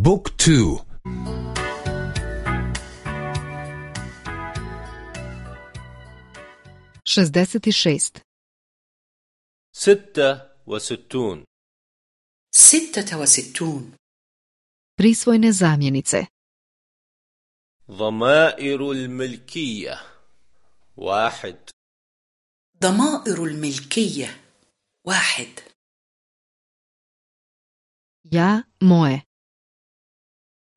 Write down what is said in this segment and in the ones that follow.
بوك تو. šezdeset šest ستة وستون. ستة وستون. Prisvojne zamjenice. ضمائر الملكية. واحد. ضمائر الملكية. واحد. Ja moje.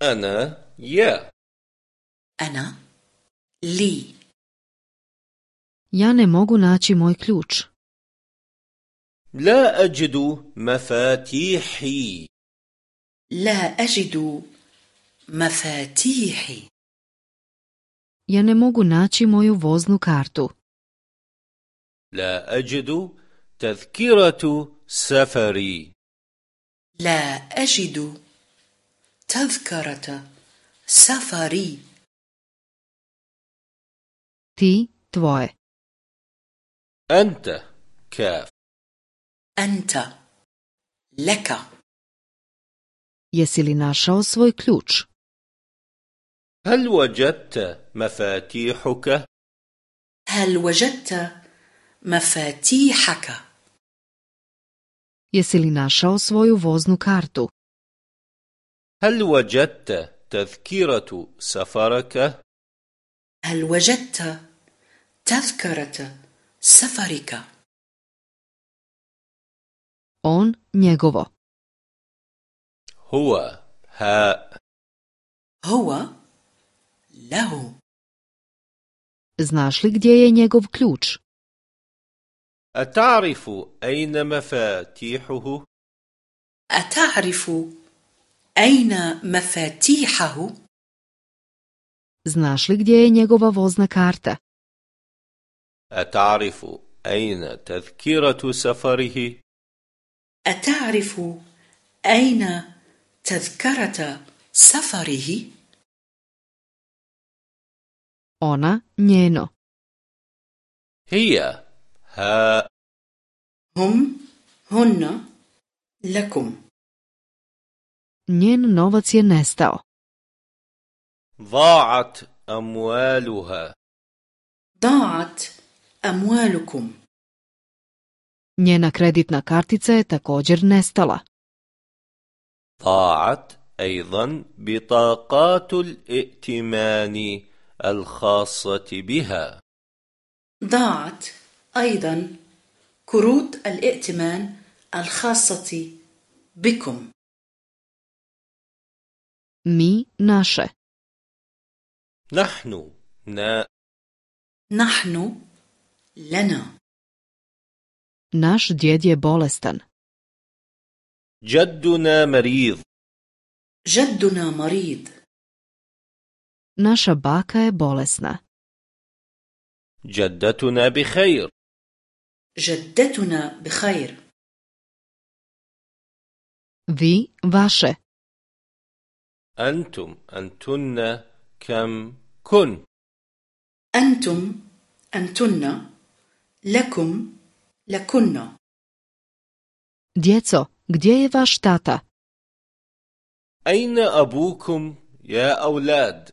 أنا يا. أنا لي. Ja ne mogu naći moj ključ. لا أجد مفاتيحي. لا أجد مفاتيحي. Ja ne mogu naći moju voznu kartu. لا أجد تذكرة سفري. لا أجد تذكرة سفري. تي твое أنت كاف. أنت لك. يسيلي ناشاو свой ключ هل وجدت مفاتيحك؟ هل وجدت مفاتيحك؟ يسيلي ناشاو свою возну كارتو هل وجدت تذكرة سفرك؟ هل وجدت تذكرة سفرك؟ On njegovo. هو هاء هو له. Znaš li gdje je njegov ključ? أتعرف أين مفاتيحه؟ أتعرف أين مفاتيحه؟ znaš li gdje je njegova vozna karta أتعرف أين تذكرة سفره؟ أتعرف أين تذكرة سفره؟ ona njeno هي هاء هم هن لكم njen novac je nestao. ضاعت أموالها ضاعت أموالكم njena kreditna kartica je također nestala. ضاعت أيضا بطاقات الائتمان الخاصة بها ضاعت أيضا كروت الائتمان الخاصة بكم mi naše نحن نا نحن لنا naš djed je bolestan جدنا مريض جدنا مريض naša baka je bolesna جدتنا بخير جدتنا بخير vi vaše أنتم أنتن كم كن أنتم أنتن لكم لكن djeco gdje je vaš tata أين أبوكم يا أولاد؟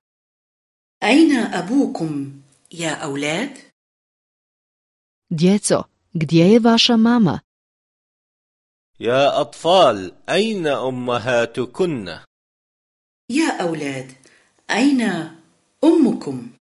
أين أبوكم يا أولاد؟ djeco gdje je vaša mama يا أطفال أين أمهاتكن؟ يا أولاد أين أمكم؟